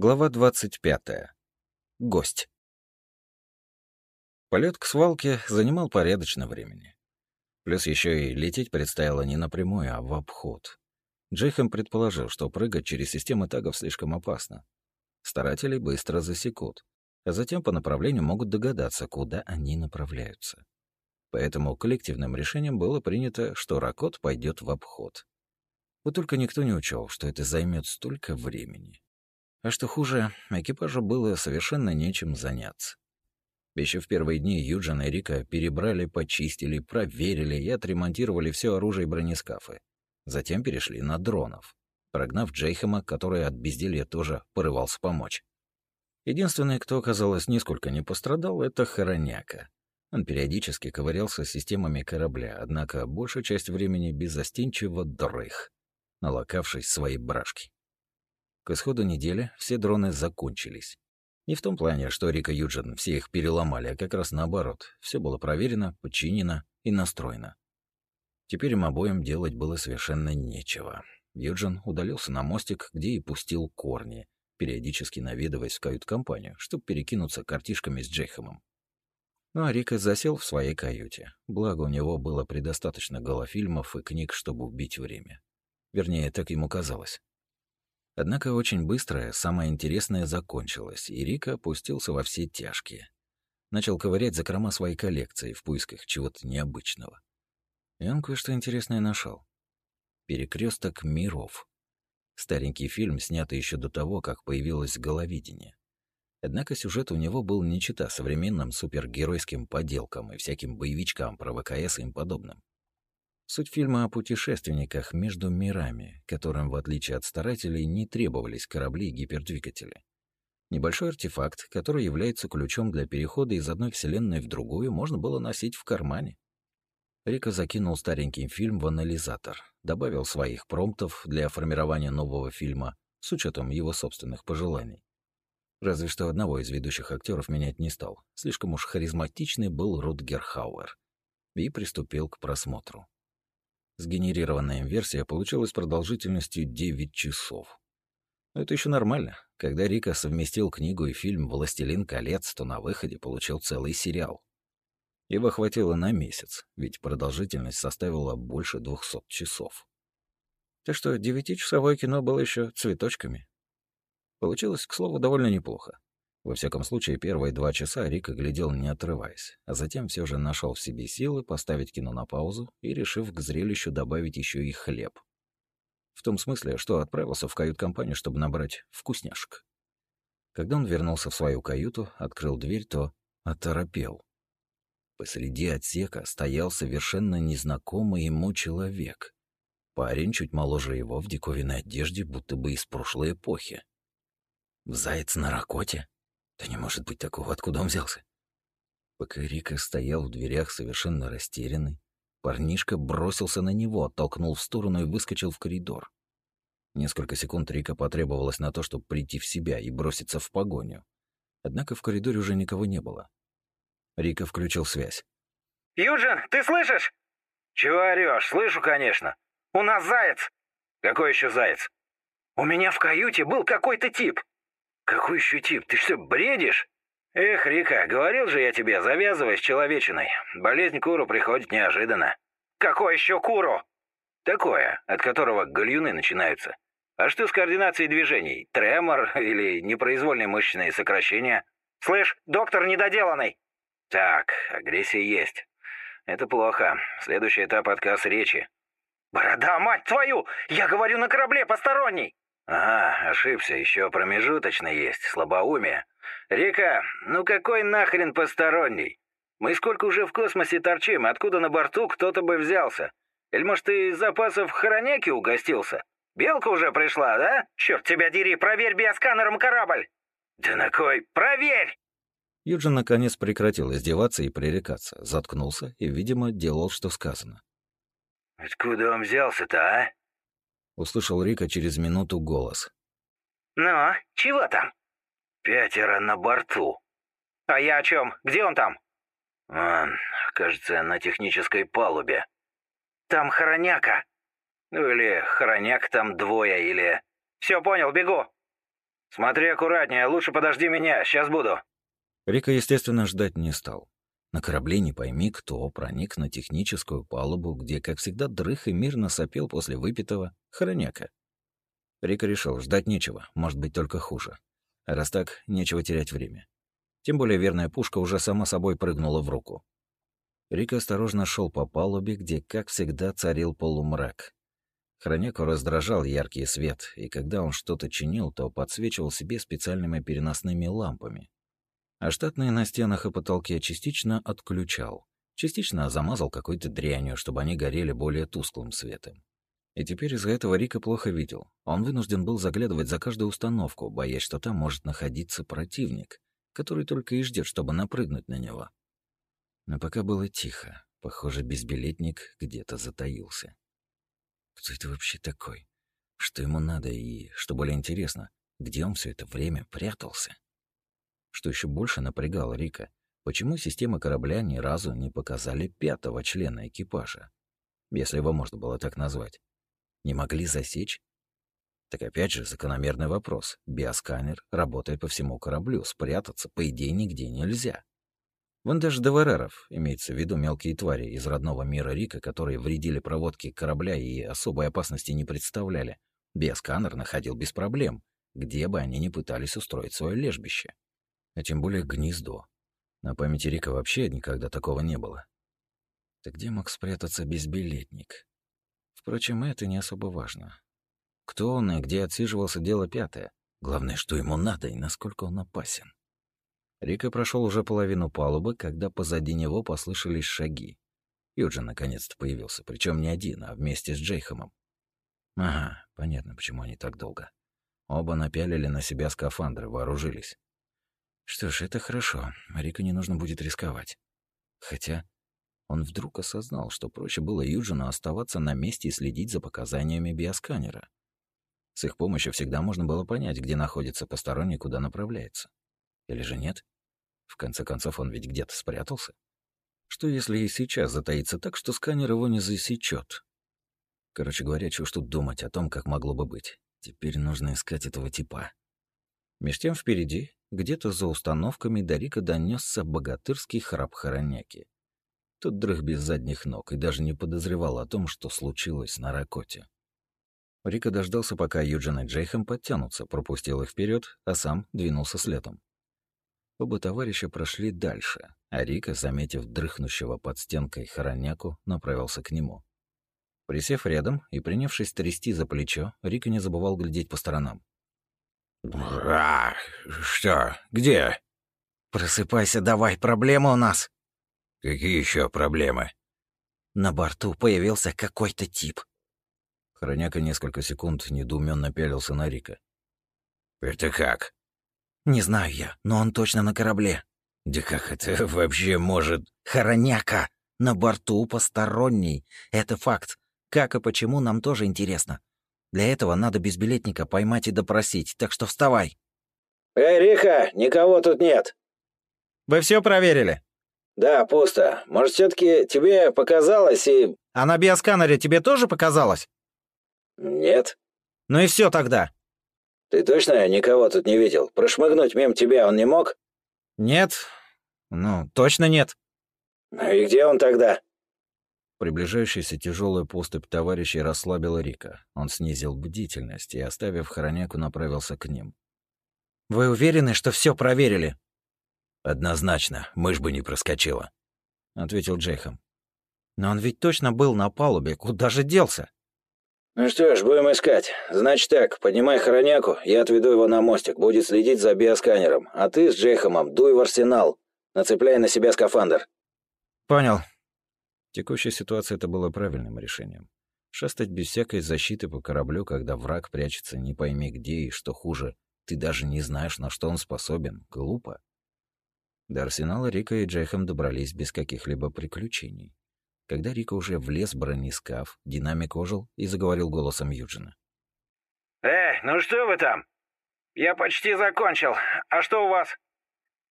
Глава 25. Гость. Полет к свалке занимал порядочно времени. Плюс еще и лететь предстояло не напрямую, а в обход. Джейхэм предположил, что прыгать через систему тагов слишком опасно. Старатели быстро засекут, а затем по направлению могут догадаться, куда они направляются. Поэтому коллективным решением было принято, что Ракот пойдет в обход. Вот только никто не учел, что это займет столько времени. А что хуже, экипажу было совершенно нечем заняться. Еще в первые дни Юджин и Рика перебрали, почистили, проверили и отремонтировали все оружие и бронескафы. Затем перешли на дронов, прогнав Джейхема, который от безделья тоже порывался помочь. Единственный, кто, казалось, нисколько не пострадал, это Хороняка. Он периодически ковырялся системами корабля, однако большую часть времени беззастенчиво дрых, налокавшись своей брашки. К исходу недели все дроны закончились. Не в том плане, что Рика Юджин все их переломали, а как раз наоборот. Все было проверено, подчинено и настроено. Теперь им обоим делать было совершенно нечего. Юджин удалился на мостик, где и пустил корни, периодически наведываясь в кают-компанию, чтобы перекинуться картишками с Джейхемом. Ну а Рика засел в своей каюте. Благо, у него было предостаточно голофильмов и книг, чтобы убить время. Вернее, так ему казалось. Однако очень быстро самое интересное закончилось, и Рика опустился во все тяжкие. Начал ковырять закрома своей коллекции в поисках чего-то необычного. И он кое-что интересное нашел. Перекресток миров. Старенький фильм, снятый еще до того, как появилось головидение. Однако сюжет у него был не чита современным супергеройским поделкам и всяким боевичкам про ВКС и им подобным. Суть фильма о путешественниках между мирами, которым, в отличие от старателей, не требовались корабли и гипердвигатели. Небольшой артефакт, который является ключом для перехода из одной вселенной в другую, можно было носить в кармане. Рика закинул старенький фильм в анализатор, добавил своих промптов для формирования нового фильма с учетом его собственных пожеланий. Разве что одного из ведущих актеров менять не стал. Слишком уж харизматичный был Рутгер Хауэр. И приступил к просмотру. Сгенерированная версия получилась продолжительностью 9 часов. Но это еще нормально. Когда Рика совместил книгу и фильм «Властелин колец», то на выходе получил целый сериал. Его хватило на месяц, ведь продолжительность составила больше 200 часов. Так что девятичасовое кино было еще цветочками. Получилось, к слову, довольно неплохо. Во всяком случае, первые два часа Рика глядел не отрываясь, а затем все же нашел в себе силы поставить кино на паузу и, решив к зрелищу добавить еще и хлеб. В том смысле, что отправился в кают-компанию, чтобы набрать вкусняшек. Когда он вернулся в свою каюту, открыл дверь, то оторопел. Посреди отсека стоял совершенно незнакомый ему человек. Парень чуть моложе его в диковинной одежде, будто бы из прошлой эпохи. Заяц на ракоте? Да не может быть такого, откуда он взялся? Пока Рика стоял в дверях совершенно растерянный, парнишка бросился на него, оттолкнул в сторону и выскочил в коридор. Несколько секунд Рика потребовалось на то, чтобы прийти в себя и броситься в погоню. Однако в коридоре уже никого не было. Рика включил связь. «Юджин, ты слышишь?» «Чего орёшь? Слышу, конечно. У нас заяц!» «Какой еще заяц?» «У меня в каюте был какой-то тип. «Какой еще тип? Ты что, бредишь?» «Эх, Рика, говорил же я тебе, завязывай с человечиной. Болезнь Куру приходит неожиданно». «Какой еще Куру?» «Такое, от которого гальюны начинаются. А что с координацией движений? Тремор или непроизвольные мышечные сокращения?» «Слышь, доктор недоделанный!» «Так, агрессия есть. Это плохо. Следующий этап отказ речи». «Борода, мать твою! Я говорю на корабле посторонний!» «Ага, ошибся, еще промежуточный есть, слабоумие. Рика, ну какой нахрен посторонний? Мы сколько уже в космосе торчим, откуда на борту кто-то бы взялся? Или, может, ты из запасов хороняки угостился? Белка уже пришла, да? Черт тебя дери, проверь биосканером корабль!» «Да на кой? Проверь!» Юджин наконец прекратил издеваться и пререкаться, заткнулся и, видимо, делал, что сказано. «Откуда он взялся-то, а?» Услышал Рика через минуту голос. «Ну, чего там?» «Пятеро на борту». «А я о чем? Где он там?» «Он, кажется, на технической палубе». «Там хороняка». «Ну или хороняк там двое, или...» «Все понял, бегу». Смотри аккуратнее, лучше подожди меня, сейчас буду». Рика, естественно, ждать не стал. На корабле не пойми кто проник на техническую палубу, где, как всегда, дрых и мирно сопел после выпитого хороняка. Рика решил, ждать нечего, может быть, только хуже. А раз так, нечего терять время. Тем более верная пушка уже сама собой прыгнула в руку. Рика осторожно шел по палубе, где, как всегда, царил полумрак. Хроняку раздражал яркий свет, и когда он что-то чинил, то подсвечивал себе специальными переносными лампами. А штатные на стенах и потолке частично отключал, частично замазал какой-то дрянью, чтобы они горели более тусклым светом. И теперь из-за этого Рика плохо видел. Он вынужден был заглядывать за каждую установку, боясь, что там может находиться противник, который только и ждет, чтобы напрыгнуть на него. Но пока было тихо. Похоже, безбилетник где-то затаился. Кто это вообще такой? Что ему надо и, что более интересно, где он все это время прятался? Что еще больше напрягало Рика, почему системы корабля ни разу не показали пятого члена экипажа, если его можно было так назвать? Не могли засечь? Так опять же, закономерный вопрос. Биосканер работает по всему кораблю, спрятаться, по идее, нигде нельзя. Вон даже ДВРРов, имеется в виду мелкие твари из родного мира Рика, которые вредили проводке корабля и особой опасности не представляли. Биосканер находил без проблем, где бы они ни пытались устроить свое лежбище. А тем более гнездо. На памяти Рика вообще никогда такого не было. Так где мог спрятаться безбилетник? Впрочем, это не особо важно. Кто он и где отсиживался, дело пятое. Главное, что ему надо и насколько он опасен. Рика прошел уже половину палубы, когда позади него послышались шаги. Юджин наконец-то появился, причем не один, а вместе с Джейхомом. Ага, понятно, почему они так долго. Оба напялили на себя скафандры, вооружились. Что ж, это хорошо. Рика не нужно будет рисковать. Хотя он вдруг осознал, что проще было Юджину оставаться на месте и следить за показаниями биосканера. С их помощью всегда можно было понять, где находится посторонний, куда направляется. Или же нет? В конце концов, он ведь где-то спрятался. Что если и сейчас затаится так, что сканер его не засечет? Короче говоря, чего ж тут думать о том, как могло бы быть. Теперь нужно искать этого типа. Меж тем впереди, где-то за установками, до Рика донесся богатырский храп хороняки. Тот дрых без задних ног и даже не подозревал о том, что случилось на Ракоте. Рика дождался, пока Юджин и Джейхем подтянутся, пропустил их вперед, а сам двинулся следом. Оба товарища прошли дальше, а Рика, заметив дрыхнущего под стенкой хороняку, направился к нему. Присев рядом и принявшись трясти за плечо, Рика не забывал глядеть по сторонам. «А, что? Где?» «Просыпайся давай, проблема у нас». «Какие еще проблемы?» На борту появился какой-то тип. Хороняка несколько секунд недоуменно пялился на Рика. «Это как?» Не знаю я, но он точно на корабле. Да как это вообще может... Хороняка! На борту посторонний. Это факт. Как и почему, нам тоже интересно. Для этого надо безбилетника поймать и допросить, так что вставай. «Эй, Риха, никого тут нет». «Вы все проверили?» «Да, пусто. Может, все таки тебе показалось и...» «А на биосканере тебе тоже показалось?» «Нет». «Ну и все тогда. «Ты точно никого тут не видел? Прошмыгнуть мимо тебя он не мог?» «Нет. Ну, точно нет». «Ну и где он тогда?» Приближающаяся тяжелая поступь товарищей расслабила Рика. Он снизил бдительность и, оставив хороняку, направился к ним. «Вы уверены, что все проверили?» «Однозначно, мышь бы не проскочила», — ответил Джейхам. «Но он ведь точно был на палубе. Куда же делся?» «Ну что ж, будем искать. Значит так, поднимай хороняку, я отведу его на мостик, будет следить за биосканером, а ты с Джейхомом дуй в арсенал, нацепляй на себя скафандр». «Понял». В текущей ситуации это было правильным решением. Шастать без всякой защиты по кораблю, когда враг прячется не пойми где и, что хуже, ты даже не знаешь, на что он способен, глупо. До арсенала Рика и Джейхом добрались без каких-либо приключений. Когда Рика уже влез в бронескаф, динамик ожил и заговорил голосом Юджина. «Эй, ну что вы там? Я почти закончил. А что у вас?»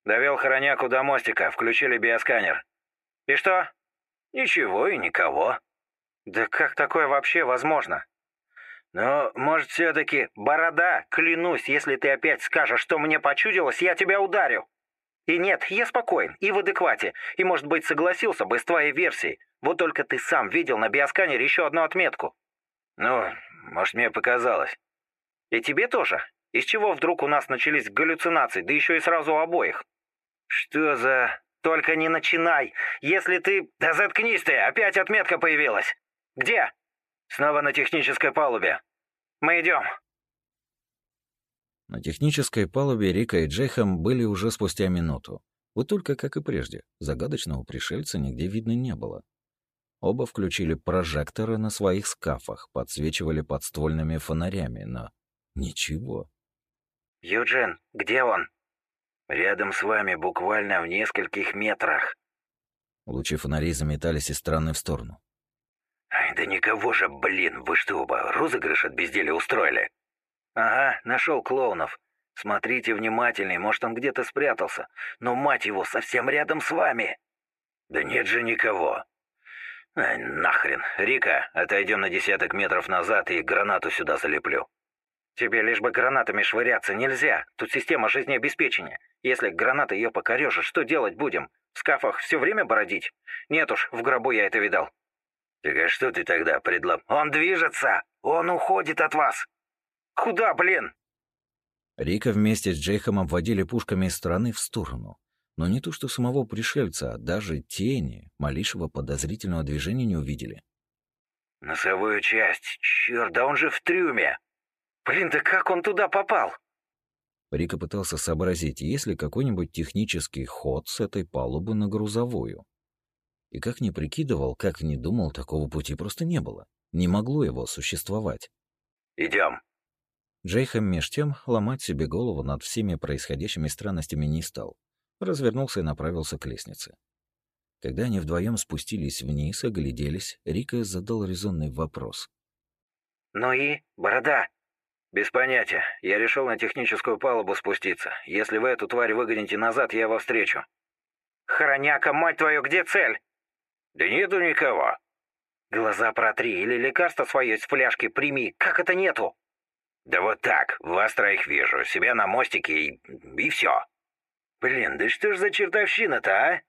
Довел хороняку до мостика, включили биосканер. «И что?» «Ничего и никого». «Да как такое вообще возможно?» Но, может, все-таки, борода, клянусь, если ты опять скажешь, что мне почудилось, я тебя ударю. И нет, я спокоен, и в адеквате, и, может быть, согласился бы с твоей версией. Вот только ты сам видел на биосканере еще одну отметку. Ну, может, мне показалось. И тебе тоже? Из чего вдруг у нас начались галлюцинации, да еще и сразу обоих? Что за... Только не начинай! Если ты... Да заткнись ты! Опять отметка появилась! Где? Снова на технической палубе. Мы идем. На технической палубе Рика и Джейхам были уже спустя минуту. Вот только, как и прежде, загадочного пришельца нигде видно не было. Оба включили прожекторы на своих скафах, подсвечивали подствольными фонарями, но ничего. «Юджин, где он?» «Рядом с вами, буквально в нескольких метрах». Лучи фонарей заметались из стороны в сторону. Ай, да никого же, блин, вы что оба, розыгрыш от безделия устроили? Ага, нашел клоунов. Смотрите внимательней, может, он где-то спрятался. Но, мать его, совсем рядом с вами. Да нет же никого. Ай, нахрен. Рика, отойдем на десяток метров назад и гранату сюда залеплю. Тебе лишь бы гранатами швыряться нельзя. Тут система жизнеобеспечения. Если граната ее покорежит, что делать будем? В скафах все время бородить? Нет уж, в гробу я это видал. «Так а что ты тогда предлаг...» «Он движется! Он уходит от вас!» «Куда, блин?» Рика вместе с Джейхом обводили пушками из стороны в сторону. Но не то что самого пришельца, а даже тени малейшего подозрительного движения не увидели. «Носовую часть! Черт, да он же в трюме! Блин, да как он туда попал?» Рика пытался сообразить, есть ли какой-нибудь технический ход с этой палубы на грузовую. И как ни прикидывал, как ни думал, такого пути просто не было. Не могло его существовать. Идем. Джейхам меж тем ломать себе голову над всеми происходящими странностями не стал. Развернулся и направился к лестнице. Когда они вдвоем спустились вниз, огляделись, Рика задал резонный вопрос. «Ну и? Борода?» «Без понятия. Я решил на техническую палубу спуститься. Если вы эту тварь выгоните назад, я его встречу». «Хороняка, мать твою, где цель?» «Да нету никого». «Глаза протри или лекарство свое из фляжки прими. Как это нету?» «Да вот так. Вас троих вижу. Себя на мостике и... и все». «Блин, да что ж за чертовщина-то, а?»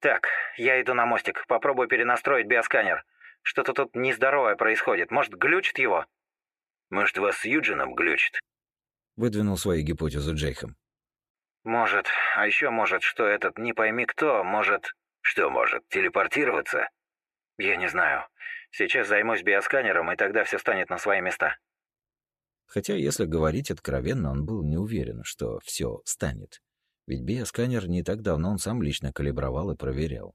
«Так, я иду на мостик. Попробую перенастроить биосканер. Что-то тут нездоровое происходит. Может, глючит его?» «Может, вас с Юджином глючит?» Выдвинул свою гипотезу Джейхам. «Может. А еще может, что этот не пойми кто, может...» Что может, телепортироваться? Я не знаю. Сейчас займусь биосканером, и тогда все станет на свои места. Хотя, если говорить откровенно, он был не уверен, что все станет. Ведь биосканер не так давно он сам лично калибровал и проверял.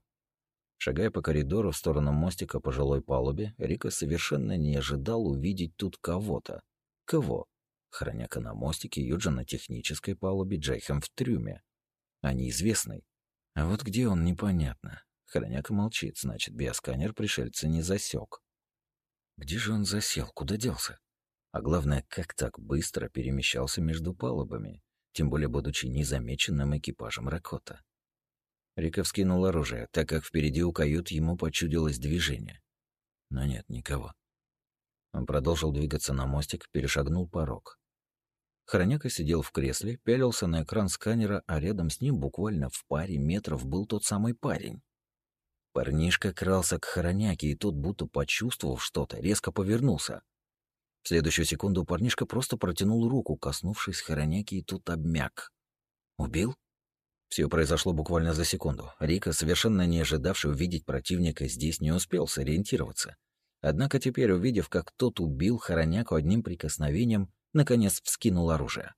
Шагая по коридору в сторону мостика по жилой палубе, Рика совершенно не ожидал увидеть тут кого-то. Кого? Хроняка на мостике, Юджин на технической палубе, Джейхем в трюме. А неизвестный. А вот где он, непонятно. Хороняка молчит, значит, биосканер пришельца не засек. Где же он засел? Куда делся? А главное, как так быстро перемещался между палубами, тем более будучи незамеченным экипажем Ракота. Рика вскинул оружие, так как впереди у кают ему почудилось движение. Но нет никого. Он продолжил двигаться на мостик, перешагнул порог. Хороняка сидел в кресле, пялился на экран сканера, а рядом с ним буквально в паре метров был тот самый парень. Парнишка крался к Хороняке, и тот, будто почувствовав что-то, резко повернулся. В следующую секунду парнишка просто протянул руку, коснувшись Хороняки, и тут обмяк. «Убил?» Все произошло буквально за секунду. Рика, совершенно не ожидавший увидеть противника, здесь не успел сориентироваться. Однако теперь, увидев, как тот убил Хороняку одним прикосновением, наконец вскинул оружие.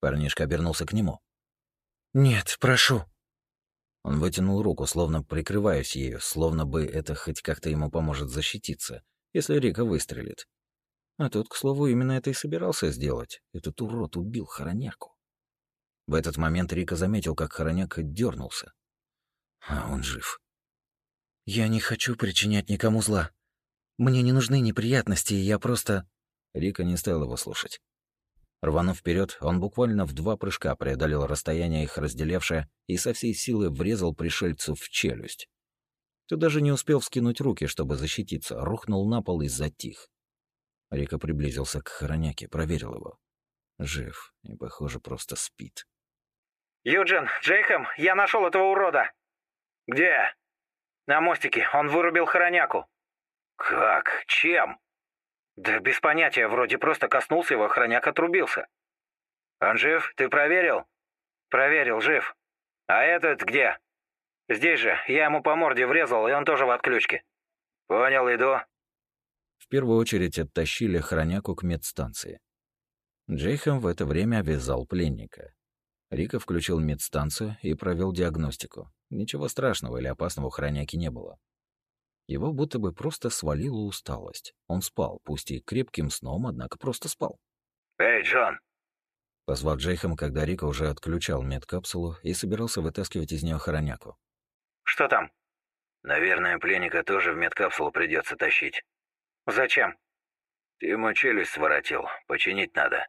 Парнишка обернулся к нему. «Нет, прошу». Он вытянул руку, словно прикрываясь ею, словно бы это хоть как-то ему поможет защититься, если Рика выстрелит. А тот, к слову, именно это и собирался сделать. Этот урод убил Хороняку. В этот момент Рика заметил, как Хороняка дернулся. А он жив. «Я не хочу причинять никому зла. Мне не нужны неприятности, и я просто...» Рика не стал его слушать. Рванув вперед, он буквально в два прыжка преодолел расстояние их разделявшее и со всей силы врезал пришельцу в челюсть. Ты даже не успел вскинуть руки, чтобы защититься, рухнул на пол и затих. Рика приблизился к хороняке, проверил его. Жив и, похоже, просто спит. «Юджин, Джейхем, я нашел этого урода!» «Где?» «На мостике. Он вырубил хороняку». «Как? Чем?» «Да без понятия. Вроде просто коснулся его, хороняк отрубился». «Он жив? Ты проверил?» «Проверил, жив. А этот где?» «Здесь же. Я ему по морде врезал, и он тоже в отключке». «Понял, иду». В первую очередь оттащили хроняку к медстанции. Джейхам в это время обвязал пленника. Рика включил медстанцию и провел диагностику. Ничего страшного или опасного у хроняки не было. Его будто бы просто свалила усталость. Он спал, пусть и крепким сном, однако просто спал. «Эй, Джон!» Позвал Джейхам, когда Рика уже отключал медкапсулу и собирался вытаскивать из нее хороняку. «Что там?» «Наверное, пленника тоже в медкапсулу придется тащить». «Зачем?» «Ты ему челюсть своротил. Починить надо».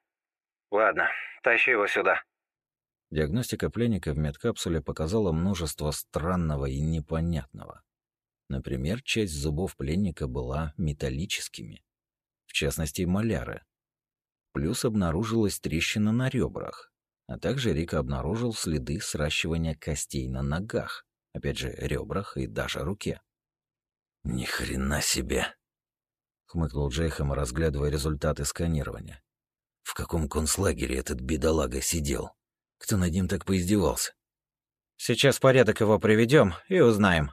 «Ладно, тащи его сюда». Диагностика пленника в медкапсуле показала множество странного и непонятного. Например, часть зубов пленника была металлическими, в частности, маляры. Плюс обнаружилась трещина на ребрах, а также Рика обнаружил следы сращивания костей на ногах, опять же, ребрах и даже руке. Ни хрена себе, хмыкнул Джейхам, разглядывая результаты сканирования. В каком концлагере этот бедолага сидел? Кто над ним так поиздевался? Сейчас порядок его приведем и узнаем.